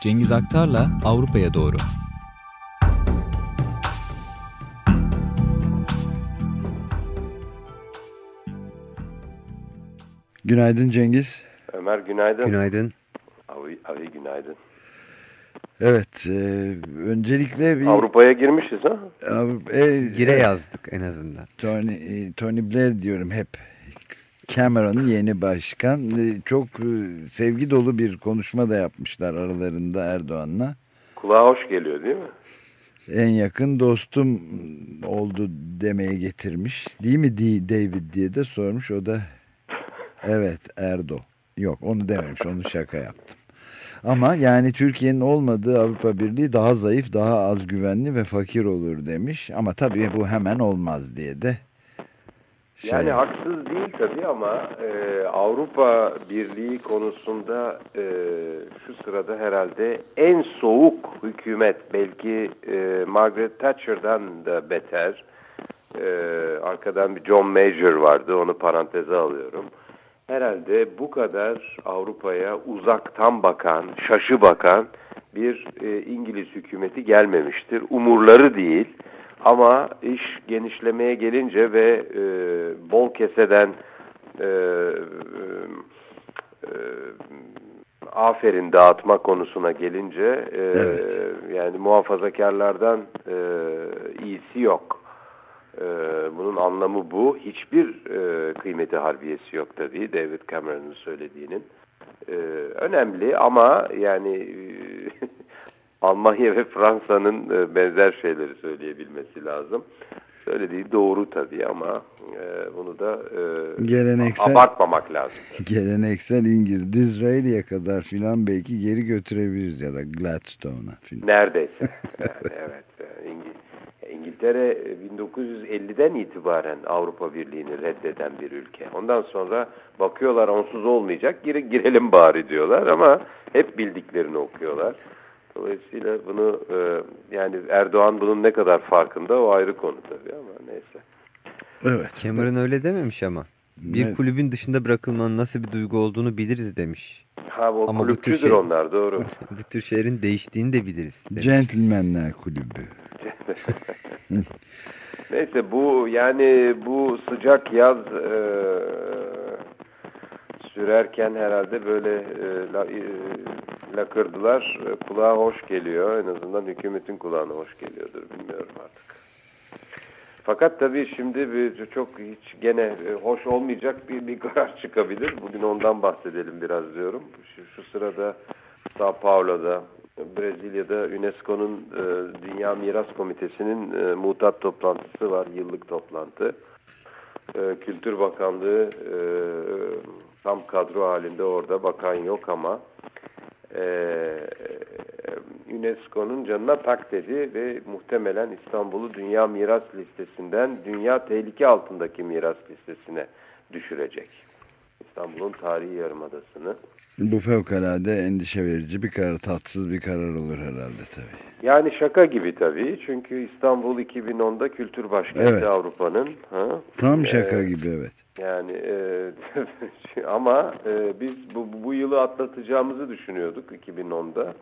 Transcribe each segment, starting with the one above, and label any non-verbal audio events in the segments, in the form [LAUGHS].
Cengiz Aktar'la Avrupa'ya doğru. Günaydın Cengiz. Ömer günaydın. Günaydın. Abi, abi günaydın. Evet, e, öncelikle bir... Avrupa'ya girmişiz ha? Avrupa, e, Gire yazdık en azından. Tony, e, Tony Blair diyorum hep. Cameron'ın yeni başkan. E, çok e, sevgi dolu bir konuşma da yapmışlar aralarında Erdoğan'la. Kulağa hoş geliyor değil mi? En yakın dostum oldu demeye getirmiş. Değil mi David diye de sormuş. O da evet Erdo. Yok onu dememiş. Onu şaka yaptım. Ama yani Türkiye'nin olmadığı Avrupa Birliği daha zayıf, daha az güvenli ve fakir olur demiş. Ama tabii bu hemen olmaz diye de. Şey... Yani haksız değil tabii ama e, Avrupa Birliği konusunda e, şu sırada herhalde en soğuk hükümet belki e, Margaret Thatcher'dan da beter. E, arkadan bir John Major vardı onu paranteze alıyorum herhalde bu kadar Avrupa'ya uzaktan bakan, şaşı bakan bir e, İngiliz hükümeti gelmemiştir. Umurları değil ama iş genişlemeye gelince ve e, bol keseden e, e, e, aferin dağıtma konusuna gelince e, evet. yani muhafazakarlardan e, iyisi yok. Ee, bunun anlamı bu. Hiçbir e, kıymeti harbiyesi yok tabii David Cameron'ın söylediğinin. Ee, önemli ama yani e, [LAUGHS] Almanya ve Fransa'nın e, benzer şeyleri söyleyebilmesi lazım. Söylediği doğru tabii ama e, bunu da e, geleneksel, abartmamak lazım. [LAUGHS] Geleneksel İngiliz Disraeli'ye kadar filan belki geri götürebiliriz ya da Gladstone'a. Neredeyse. Yani, evet. İngiltere 1950'den e, itibaren Avrupa Birliği'ni reddeden bir ülke. Ondan sonra bakıyorlar onsuz olmayacak gire, girelim bari diyorlar ama hep bildiklerini okuyorlar. Dolayısıyla bunu e, yani Erdoğan bunun ne kadar farkında o ayrı konu tabii ama neyse. Evet. Cameron öyle dememiş ama. Bir evet. kulübün dışında bırakılmanın nasıl bir duygu olduğunu biliriz demiş. Ha o Ama kulüpçüdür şey, onlar doğru. [LAUGHS] bu tür şeylerin değiştiğini de biliriz. Demiş. Gentlemanler kulübü. [LAUGHS] Neyse bu yani bu sıcak yaz e, sürerken herhalde böyle e, la, e, lakırdılar. Kulağa hoş geliyor. En azından hükümetin kulağına hoş geliyordur. Bilmiyorum artık. Fakat tabii şimdi bir, çok hiç gene e, hoş olmayacak bir, bir karar çıkabilir. Bugün ondan bahsedelim biraz diyorum. Şu, şu sırada Sao Paulo'da Brezilya'da UNESCO'nun e, Dünya Miras Komitesi'nin e, mutat toplantısı var, yıllık toplantı. E, Kültür Bakanlığı e, tam kadro halinde orada, bakan yok ama e, UNESCO'nun canına tak dedi ve muhtemelen İstanbul'u Dünya Miras Listesi'nden Dünya Tehlike Altındaki Miras Listesi'ne düşürecek. İstanbul'un tarihi yarımadasını. Bu fevkalade endişe verici bir karar, tatsız bir karar olur herhalde tabii. Yani şaka gibi tabii. Çünkü İstanbul 2010'da kültür başkenti evet. Avrupa'nın. Tam şaka ee, gibi evet. Yani e, [LAUGHS] ama e, biz bu, bu yılı atlatacağımızı düşünüyorduk 2010'da.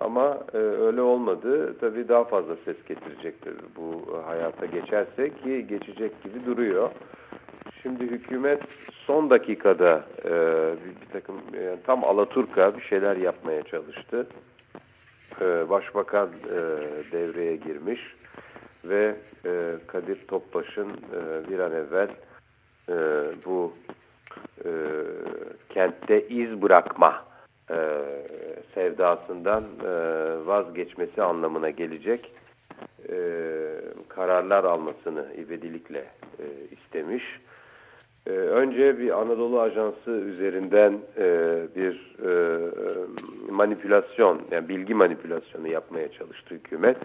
Ama e, öyle olmadı. Tabii daha fazla ses getirecektir bu hayata geçerse ki geçecek gibi duruyor. Şimdi hükümet son dakikada e, bir, bir takım yani tam Alaturka bir şeyler yapmaya çalıştı. E, Başbakan e, devreye girmiş ve e, Kadir Topbaş'ın e, bir an evvel e, bu e, kentte iz bırakma e, sevdasından e, vazgeçmesi anlamına gelecek e, kararlar almasını ivedilikle e, istemiş. Ee, önce bir Anadolu Ajansı üzerinden e, bir e, manipülasyon, yani bilgi manipülasyonu yapmaya çalıştı hükümet.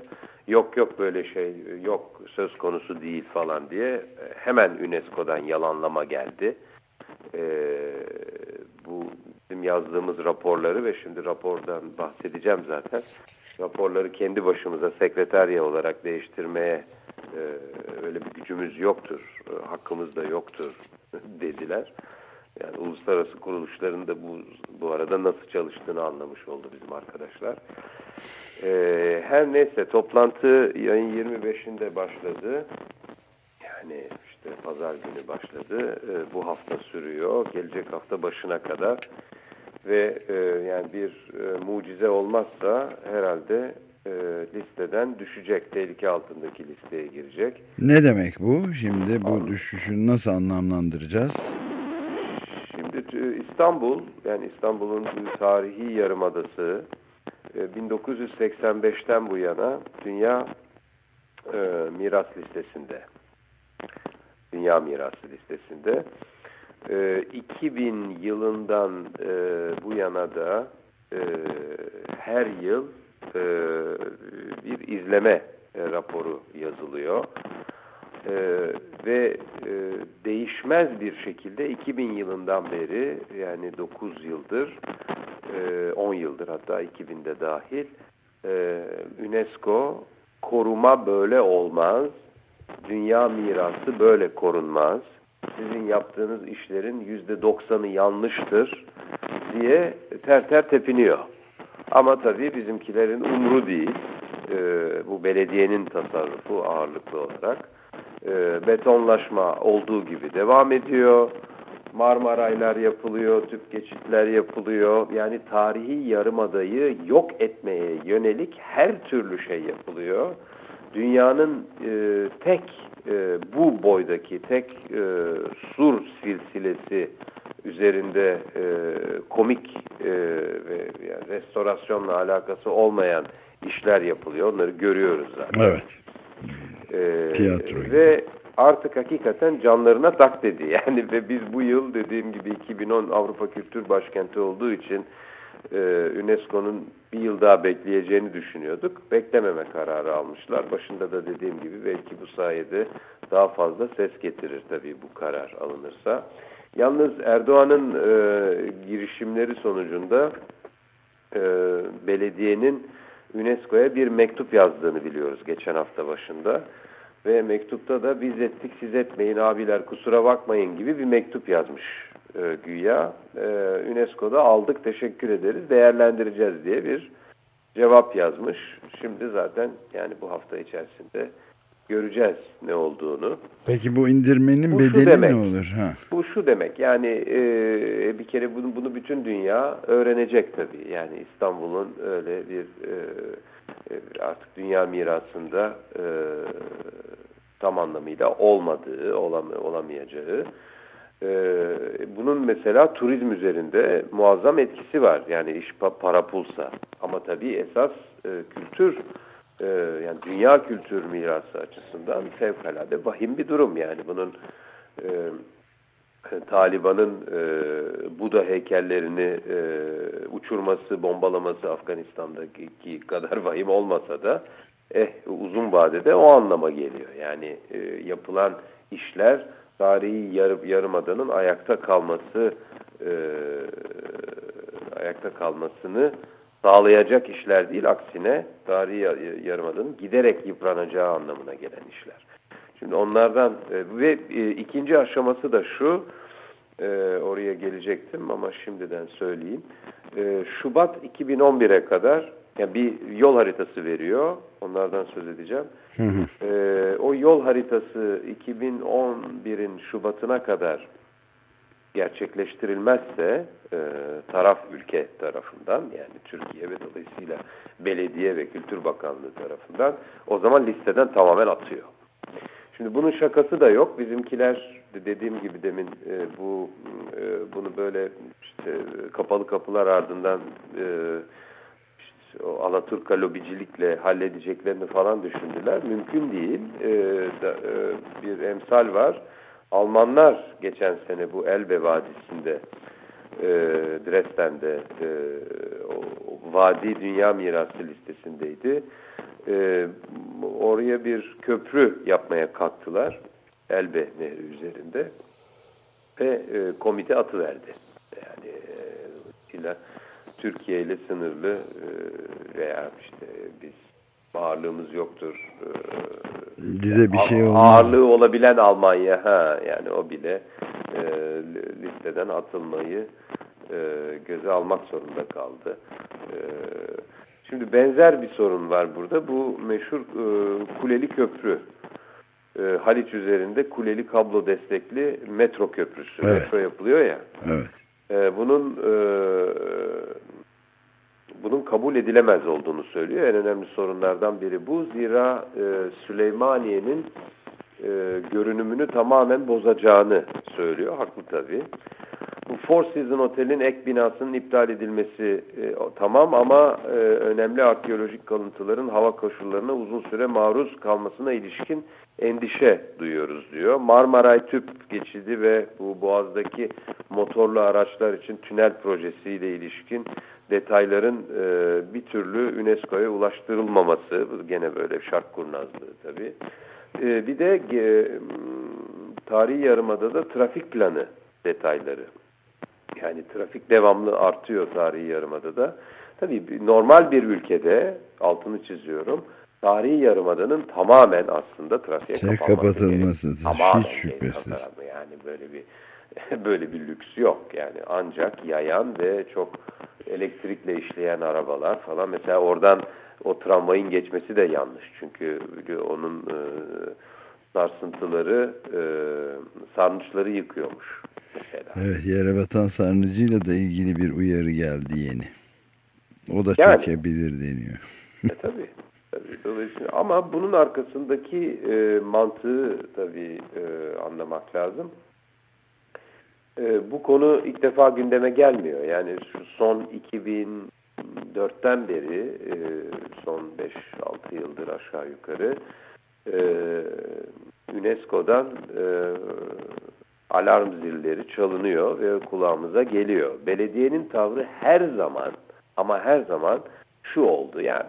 Yok yok böyle şey, yok söz konusu değil falan diye e, hemen UNESCO'dan yalanlama geldi. E, bu bizim yazdığımız raporları ve şimdi rapordan bahsedeceğim zaten. Raporları kendi başımıza sekreterya olarak değiştirmeye e, öyle bir gücümüz yoktur, e, hakkımız da yoktur dediler. Yani uluslararası kuruluşların da bu, bu arada nasıl çalıştığını anlamış oldu bizim arkadaşlar. Ee, her neyse toplantı yayın 25'inde başladı. Yani işte pazar günü başladı. Ee, bu hafta sürüyor. Gelecek hafta başına kadar. Ve e, yani bir e, mucize olmazsa herhalde e, listeden düşecek. Tehlike altındaki listeye girecek. Ne demek bu? Şimdi bu düşüşü nasıl anlamlandıracağız? Şimdi İstanbul, yani İstanbul'un tarihi yarımadası 1985'ten bu yana Dünya e, Miras Listesi'nde. Dünya Mirası Listesi'nde. E, 2000 yılından e, bu yana da e, her yıl e, bir izleme e, raporu yazılıyor. Ee, ve e, değişmez bir şekilde 2000 yılından beri yani 9 yıldır e, 10 yıldır hatta 2000'de dahil e, UNESCO koruma böyle olmaz dünya mirası böyle korunmaz sizin yaptığınız işlerin %90'ı yanlıştır diye ter ter tepiniyor ama tabii bizimkilerin umru değil e, bu belediyenin tasarrufu ağırlıklı olarak e, betonlaşma olduğu gibi devam ediyor. Marmaraylar yapılıyor, tüp geçitler yapılıyor. Yani tarihi yarımadayı yok etmeye yönelik her türlü şey yapılıyor. Dünyanın e, tek e, bu boydaki tek e, sur silsilesi üzerinde e, komik e, ve yani restorasyonla alakası olmayan işler yapılıyor. Onları görüyoruz zaten. Evet. Ee, Tiyatro. Ve artık hakikaten canlarına tak dedi. [LAUGHS] Yani ve biz bu yıl dediğim gibi 2010 Avrupa Kültür Başkenti olduğu için e, UNESCO'nun bir yıl daha bekleyeceğini düşünüyorduk. Beklememe kararı almışlar. Başında da dediğim gibi belki bu sayede daha fazla ses getirir tabii bu karar alınırsa. Yalnız Erdoğan'ın e, girişimleri sonucunda e, belediyenin UNESCO'ya bir mektup yazdığını biliyoruz geçen hafta başında. Ve mektupta da biz ettik siz etmeyin abiler kusura bakmayın gibi bir mektup yazmış e, güya. E, UNESCO'da aldık teşekkür ederiz değerlendireceğiz diye bir cevap yazmış. Şimdi zaten yani bu hafta içerisinde göreceğiz ne olduğunu. Peki bu indirmenin bu bedeli demek, ne olur? Ha. Bu şu demek yani e, bir kere bunu, bunu bütün dünya öğrenecek tabii. Yani İstanbul'un öyle bir e, e, artık dünya mirasında e, tam anlamıyla olmadığı, olam, olamayacağı. E, bunun mesela turizm üzerinde muazzam etkisi var. Yani iş para pulsa. Ama tabii esas e, kültür e, yani dünya kültür mirası açısından fevkalade vahim bir durum yani bunun e, Taliban'ın e, Buda heykellerini e, uçurması, bombalaması Afganistan'daki kadar [LAUGHS] vahim olmasa da eh uzun vadede o anlama geliyor. Yani e, yapılan işler tarihi yarı, yarımadanın ayakta kalması e, ayakta kalmasını sağlayacak işler değil, aksine tarihi yarımadanın giderek yıpranacağı anlamına gelen işler. Şimdi onlardan e, ve e, ikinci aşaması da şu, e, oraya gelecektim ama şimdiden söyleyeyim. Şubat 2011'e kadar yani bir yol haritası veriyor, onlardan söz edeceğim. Hı hı. O yol haritası 2011'in Şubat'ına kadar gerçekleştirilmezse e, taraf ülke tarafından yani Türkiye ve dolayısıyla belediye ve Kültür Bakanlığı tarafından o zaman listeden tamamen atıyor. Şimdi bunun şakası da yok. Bizimkiler dediğim gibi demin e, bu e, bunu böyle işte kapalı kapılar ardından e, işte o Alaturka lobicilikle halledeceklerini falan düşündüler. Mümkün değil. E, da, e, bir emsal var Almanlar geçen sene bu Elbe Vadisi'nde e, Dresden'de e, Vadi Dünya Mirası listesindeydi. E, oraya bir köprü yapmaya kalktılar. Elbe Nehri üzerinde. Ve e, komite atı verdi. Yani e, Türkiye ile sınırlı e, veya işte biz ağırlığımız yoktur. Bize bir şey olmaz. Ağırlığı olabilen Almanya ha yani o bile e, listeden atılmayı e, göze almak zorunda kaldı. E, şimdi benzer bir sorun var burada. Bu meşhur e, Kuleli Köprü. E, Haliç üzerinde kuleli kablo destekli metro köprüsü. Evet. Metro yapılıyor ya. Evet. E, bunun e, bunun kabul edilemez olduğunu söylüyor. En önemli sorunlardan biri bu. Zira e, Süleymaniye'nin e, görünümünü tamamen bozacağını söylüyor. Haklı tabii. Bu Four Seasons Otel'in ek binasının iptal edilmesi e, tamam ama e, önemli arkeolojik kalıntıların hava koşullarına uzun süre maruz kalmasına ilişkin endişe duyuyoruz diyor. Marmaray Tüp geçidi ve bu Boğaz'daki motorlu araçlar için tünel projesiyle ilişkin detayların e, bir türlü UNESCO'ya ulaştırılmaması, bu gene böyle şark kurnazlığı tabii. E, bir de e, tarihi yarımada da trafik planı detayları. Yani trafik devamlı artıyor tarihi yarımada da. Tabii normal bir ülkede altını çiziyorum. Tarihi yarımadanın tamamen aslında trafiğe kapanması kapatılması. Tamamen hiç şüphesiz. Yani böyle bir [LAUGHS] böyle bir lüks yok. Yani ancak yayan ve çok elektrikle işleyen arabalar falan. Mesela oradan o tramvayın geçmesi de yanlış. Çünkü onun e, sarsıntıları e, sarnıçları yıkıyormuş mesela. Evet yere batan sarnıcıyla da ilgili bir uyarı geldi yeni. O da Yani. çökebilir deniyor. E, tabii. tabii. Dolayısıyla ama bunun arkasındaki e, mantığı tabii e, anlamak lazım. E, bu konu ilk defa gündeme gelmiyor. Yani şu son 2004'ten beri e, son 5-6 yıldır aşağı yukarı e, UNESCO'dan e, alarm zilleri çalınıyor ve kulağımıza geliyor. Belediyenin tavrı her zaman ama her zaman şu oldu yani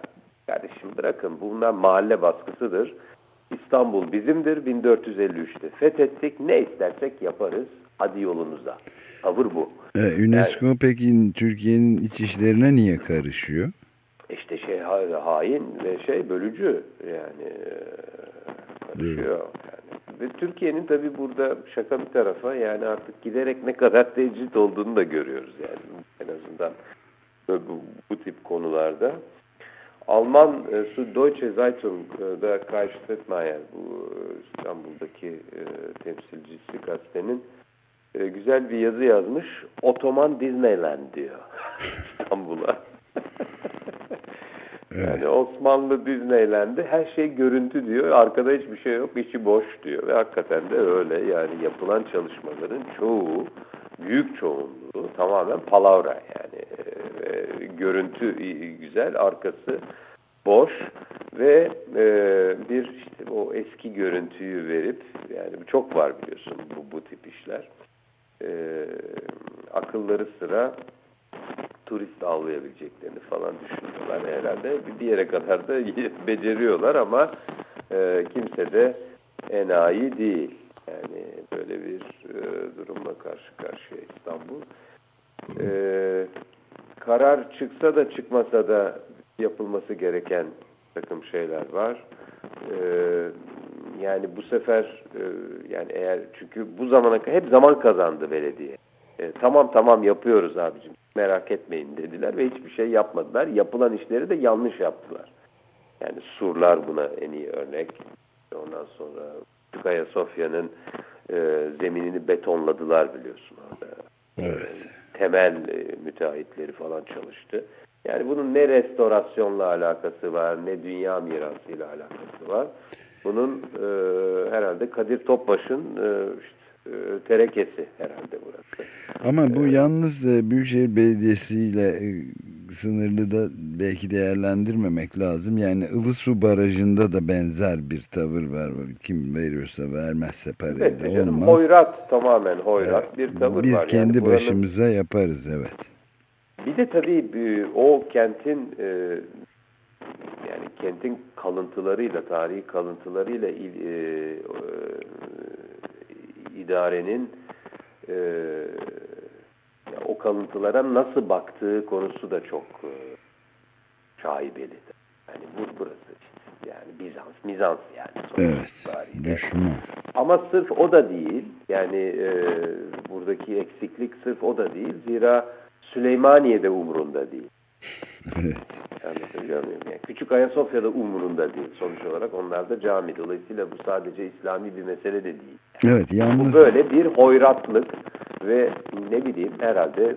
kardeşim bırakın bunlar mahalle baskısıdır. İstanbul bizimdir 1453'te fethettik ne istersek yaparız hadi yolunuza. Tavır bu. E, UNESCO peki Türkiye'nin iç işlerine niye karışıyor? İşte şey ha- hain ve şey bölücü yani e, karışıyor. Yani. Ve Türkiye'nin tabii burada şaka bir tarafa yani artık giderek ne kadar tecrit olduğunu da görüyoruz yani en azından bu, bu tip konularda. Alman e, Su Deutsche Zeitung'da Kai Stettmeier bu e, İstanbul'daki e, temsilcisi gazetenin e, güzel bir yazı yazmış. Otoman Disneyland diyor [LAUGHS] İstanbul'a. [LAUGHS] Yani Osmanlı Disneyland'de her şey görüntü diyor. Arkada hiçbir şey yok, içi boş diyor. Ve hakikaten de öyle. Yani yapılan çalışmaların çoğu, büyük çoğunluğu tamamen palavra. Yani e, görüntü güzel, arkası boş ve e, bir işte o eski görüntüyü verip yani çok var biliyorsun bu, bu tip işler. E, akılları sıra turist avlayabileceklerini falan düşünüyorlar. Herhalde bir yere kadar da [LAUGHS] beceriyorlar ama e, kimse de enayi değil. Yani böyle bir e, durumla karşı karşıya İstanbul. E, karar çıksa da çıkmasa da yapılması gereken takım şeyler var. E, yani bu sefer e, yani eğer çünkü bu zamana kadar hep zaman kazandı belediye. E, tamam tamam yapıyoruz abicim merak etmeyin dediler ve hiçbir şey yapmadılar. Yapılan işleri de yanlış yaptılar. Yani surlar buna en iyi örnek. Ondan sonra Küçük Sofya'nın e, zeminini betonladılar biliyorsun orada. Evet. Temel e, müteahhitleri falan çalıştı. Yani bunun ne restorasyonla alakası var ne dünya mirasıyla alakası var. Bunun e, herhalde Kadir Topbaş'ın e, işte, e, terekesi herhalde burası. Ama bu yalnız e, Büyükşehir Belediyesi ile e, sınırlı da belki değerlendirmemek lazım. Yani Ilısu Barajı'nda da benzer bir tavır var. Kim veriyorsa vermezse parayı Evet, da canım, olmaz. hoyrat tamamen hoyrat bir tavır Biz var. Yani kendi buranın- başımıza yaparız evet. Bir de tabii e, o kentin e, yani kentin kalıntılarıyla, tarihi kalıntılarıyla il- e, e, idarenin e, ya o kalıntılara nasıl baktığı konusu da çok e, şaibeli. Yani bu burası işte. yani Bizans, Mizans yani. Evet, düşman. Ama sırf o da değil, yani e, buradaki eksiklik sırf o da değil. Zira Süleymaniye de umurunda değil. Evet. Anlatabiliyor muyum? Yani Küçük Ayasofya'da umurunda değil sonuç olarak. Onlar da cami. Dolayısıyla bu sadece İslami bir mesele de değil. Evet, yalnız... Bu böyle bir hoyratlık ve ne bileyim herhalde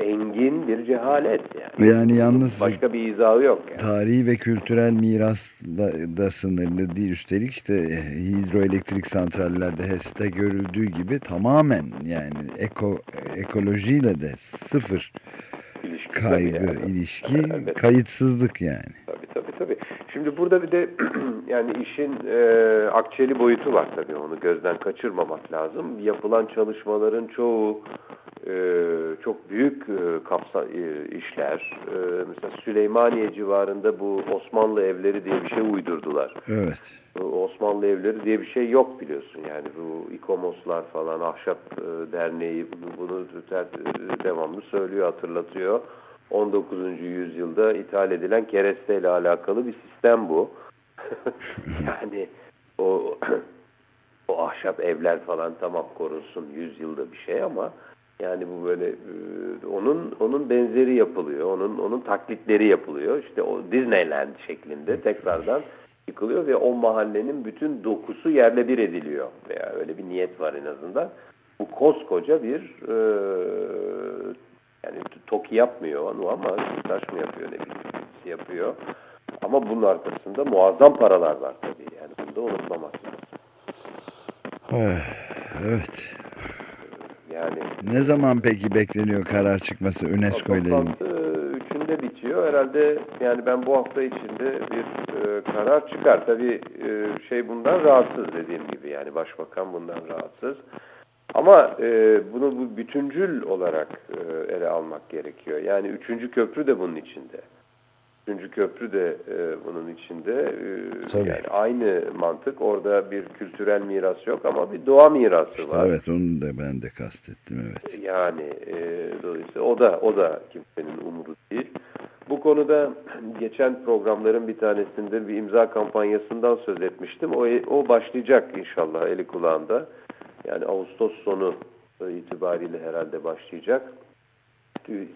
e, engin bir cehalet yani. Yani yalnız başka bir izahı yok yani. Tarihi ve kültürel miras da, da sınırlı değil. Üstelik işte hidroelektrik santrallerde HES'te görüldüğü gibi tamamen yani eko, ekolojiyle de sıfır Kaygı, yani. ilişki, Evet. kayıtsızlık yani. Tabii tabii tabii. Şimdi burada bir de [CLEARS THROAT] yani işin e, akçeli boyutu var tabii onu gözden kaçırmamak lazım. Yapılan çalışmaların çoğu e, çok büyük e, kapsa e, işler. E, mesela Süleymaniye civarında bu Osmanlı evleri diye bir şey uydurdular. Evet. Osmanlı evleri diye bir şey yok biliyorsun yani bu ikomoslar falan ahşap e, derneği bunu, bunu ter- devamlı söylüyor hatırlatıyor. 19. yüzyılda ithal edilen kereste ile alakalı bir sistem bu. [LAUGHS] yani o [CLEARS THROAT] o ahşap evler falan tamam korunsun 100 yılda bir şey ama yani bu böyle e, onun onun benzeri yapılıyor. Onun onun taklitleri yapılıyor. İşte o Disneyland şeklinde tekrardan yıkılıyor ve o mahallenin bütün dokusu yerle bir ediliyor. Veya öyle bir niyet var en azından. Bu koskoca bir e, yani TOKİ yapmıyor onu ama taş mı yapıyor ne bileyim yapıyor. Ama bunun arkasında muazzam paralar var tabii. Yani bunu da unutmamak lazım. Evet. Yani Ne zaman peki bekleniyor karar çıkması UNESCO ile ilgili? Toplantı üçünde bitiyor. Herhalde yani ben bu hafta içinde bir e, karar çıkar. Tabii e, şey bundan rahatsız dediğim gibi yani başbakan bundan rahatsız. Ama e, bunu bu bütüncül olarak e, ele almak gerekiyor. Yani üçüncü köprü de bunun içinde. Üçüncü köprü de e, bunun içinde. E, Tabii. yani aynı mantık. Orada bir kültürel miras yok ama bir doğa mirası var. Evet onu da ben de kastettim evet. Yani e, dolayısıyla o da o da kimsenin umuru değil. Bu konuda geçen programların bir tanesinde bir imza kampanyasından söz etmiştim. O, o başlayacak inşallah eli kulağında. Yani Ağustos sonu e, itibariyle herhalde başlayacak.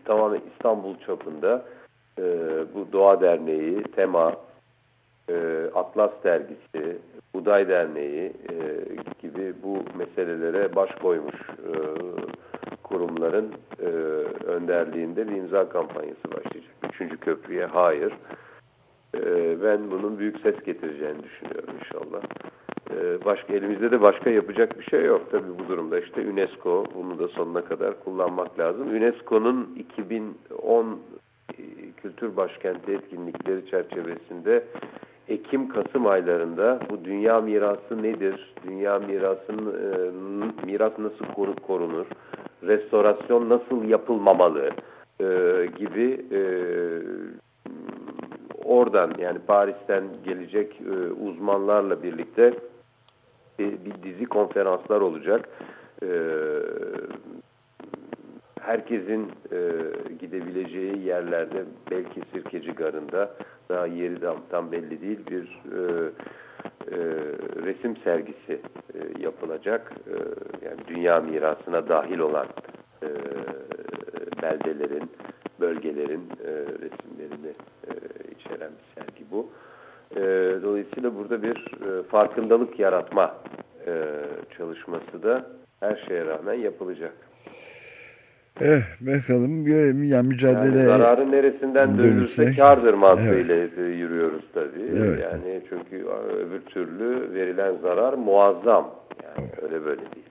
Tamamen İstanbul çapında e, bu Doğa Derneği, TEMA, e, Atlas Dergisi, Buday Derneği e, gibi bu meselelere baş koymuş e, kurumların e, önderliğinde bir imza kampanyası başlayacak. Üçüncü köprüye hayır. E, ben bunun büyük ses getireceğini düşünüyorum inşallah. E, başka elimizde de başka yapacak bir şey yok. Tabii bu durumda işte UNESCO bunu da sonuna kadar kullanmak lazım. UNESCO'nun 2010 e, Kültür Başkenti etkinlikleri çerçevesinde Ekim-Kasım aylarında bu dünya mirası nedir? Dünya mirasının e, miras nasıl koru, korunur? Restorasyon nasıl yapılmamalı? E, gibi oradan yani Paris'ten gelecek uzmanlarla birlikte bir, dizi konferanslar olacak. E, herkesin e, gidebileceği yerlerde belki Sirkeci Garı'nda daha yeri tam, tam belli değil bir e, e, resim sergisi yapılacak. Yani dünya mirasına dahil olan beldelerin, bölgelerin resimlerini içeren bir sergi bu. E, dolayısıyla burada bir e, farkındalık yaratma e, çalışması da her şeye rağmen yapılacak. Eh, bakalım görelim yani mücadele Yani zararın neresinden dönülse kardır mantığıyla e, yürüyoruz tabii. Evet. Yani çünkü öbür türlü verilen zarar muazzam. Yani öyle böyle değil.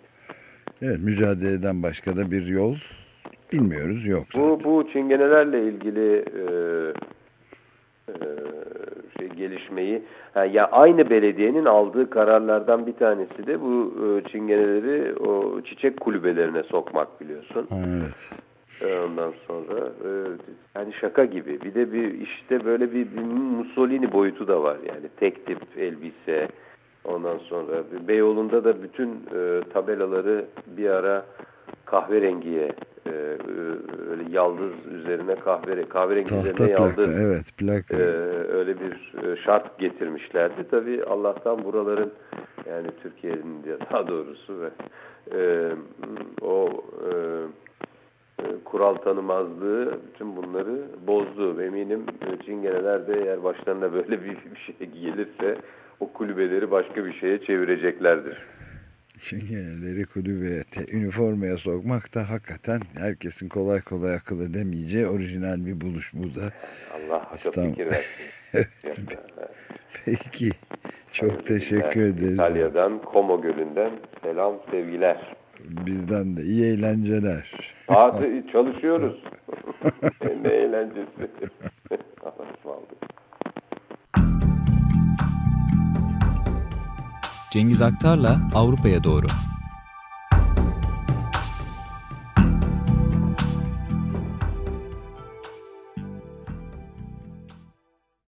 evet mücadeleden başka da bir yol bilmiyoruz yok zaten. Bu bu çingenelerle ilgili e, e, gelişmeyi ha, ya aynı belediyenin aldığı kararlardan bir tanesi de bu e, çingeneleri o çiçek kulübelerine sokmak biliyorsun. Evet. E, Ondan sonra e, yani şaka gibi. Bir de bir işte böyle bir, bir Mussolini boyutu da var. Yani tek tip elbise. Ondan sonra Beyoğlu'nda da bütün e, tabelaları bir ara kahverengiye e, öyle yaldız üzerine kahverengi, kahverengi Tahta üzerine plaka, yaldız evet plaka. e, öyle bir e, şart getirmişlerdi. Tabii Allah'tan buraların yani Türkiye'nin [LAUGHS] daha doğrusu ve e, o e, e, kural tanımazlığı bütün bunları bozdu. Eminim e, Çingeneler de eğer başlarına böyle bir, [LAUGHS] bir şey gelirse o kulübeleri başka bir şeye çevireceklerdir. Çingeneleri kulübeye, te, üniformaya sokmak da hakikaten herkesin kolay kolay akıl edemeyeceği orijinal bir buluş bu da. Allah çok İstanbul. fikir versin. [LAUGHS] Peki. Çok teşekkür ederiz. İtalya'dan, Como Gölü'nden selam, sevgiler. Bizden de iyi eğlenceler. Hadi çalışıyoruz. [LAUGHS] ne eğlencesi. [LAUGHS] Allah'a ısmarladık. Cengiz Aktar'la Avrupa'ya doğru.